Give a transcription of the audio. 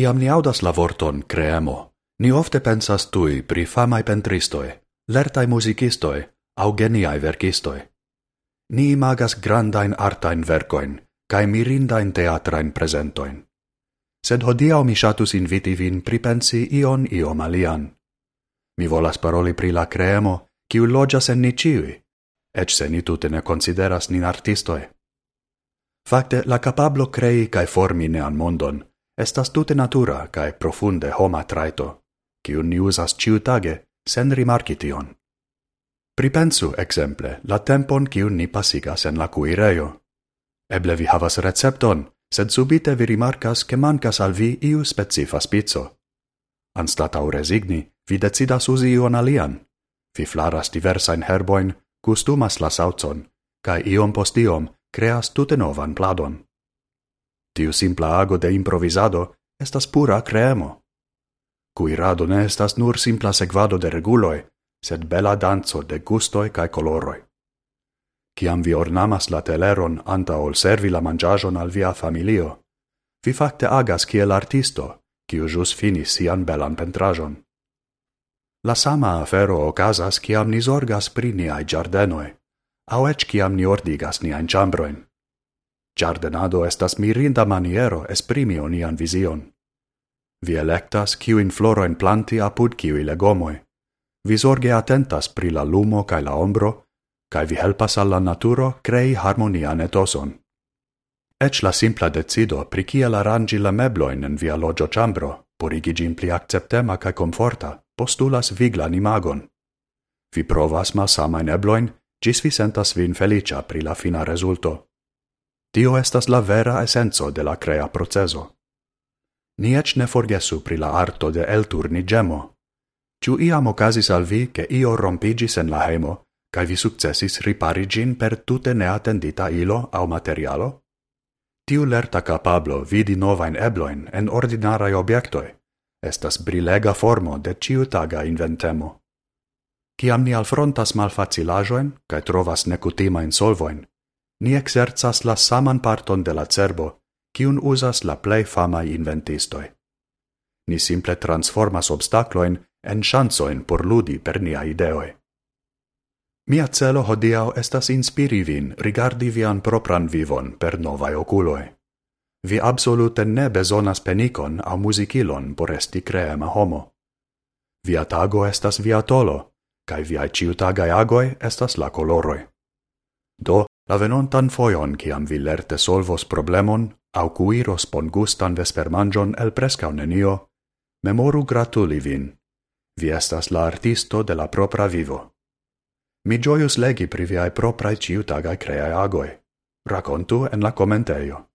Ciam ni audas la vorton creemo, ni ofte pensas tui pri famai pentristoe, lertai musicistoe, au geniai verkistoe. Ni imagas grandain artain vercoin, cae mirindain teatrain presentoin. Sed hodiau mi shatus inviti vin pripensi ion iom alian. Mi volas paroli pri la creemo, ciu logias en ni ciui, ec se ni tute ne consideras nin artistoe. Fakte, la capablo crei cae formi nean mondon, estas tute natura cae profunde homa traito, cium ni usas ciutage, sen rimarci tion. Pripensu, exemple, la tempon cium ni pasigas en la cuireio. Eble vi havas recepton, sed subite vi rimarcas che mancas al vi iu specifa spizzo. Anstatau resigni, vi decidas usi ion alian. Vi flaras diversain herboin, custumas la saucon, cae iom post iom creas tute novan pladon. Tiu simpla ago de improvisado estas pura creemo. Cuirado ne estas nur simpla segvado de reguloi, sed bela danzo de gustoi cae coloroi. Ciam vi ornamas la teleron anta ol servi la mangiagion al via familio, vi facte agas kiel artisto, kiu jus finis sian belan pentrajon. La sama afero ocasas ciam ni zorgas pri niai giardenoi, au ec ciam ni ordigas niain chambroin. Giardenado estas mirinda maniero esprimi onian vision. Vi electas floro floroin planti apud kiui legomoi. Vi sorge atentas pri la lumo cae la ombro, cae vi helpas alla naturo crei harmonian etoson. Ec la simpla decido pri kiel arangi la mebloin en via logio chambro, purigi gin pli acceptema cae comforta, postulas viglan imagon. Vi provas ma samain ebloin, gis vi sentas vin felicia pri la fina resulto. Tio estas la vera essenzo de la crea proceso. Ni ec ne forgesu pri la arto de elturni gemo. Ciu iam ocasis al vi che io rompigis en la hemo, cae vi successis ripari gin per tute neatendita ilo au materialo? Tiu lerta capablo vidi novain ebloin en ordinarai obiectoi. Estas brilega formo de ciutaga inventemo. Ciam ni alfrontas malfacilajoen, cae trovas necutimain solvoin, ni exerzas la saman parton de la cerbo, kiun usas la plei famai inventistoi. Ni simple transformas obstacloin en chansoin por ludi per nia ideoi. Mia celo hodiau estas inspiri vin rigardi vian propran vivon per novae oculoi. Vi absolute ne besonas penicon au musicilon por esti creema homo. Via tago estas via tolo, cae viae ciutagae agoi estas la coloroi. Do, La venontan foion, ciam vi lerte solvos problemon, au cuiros bongustan vespermangion el prescau nenio, memoru gratuli vin. Vi estas la artisto de la propra vivo. Mi gioius legi pri viai proprae ciutagae creae agoi. Racontu en la commenteio.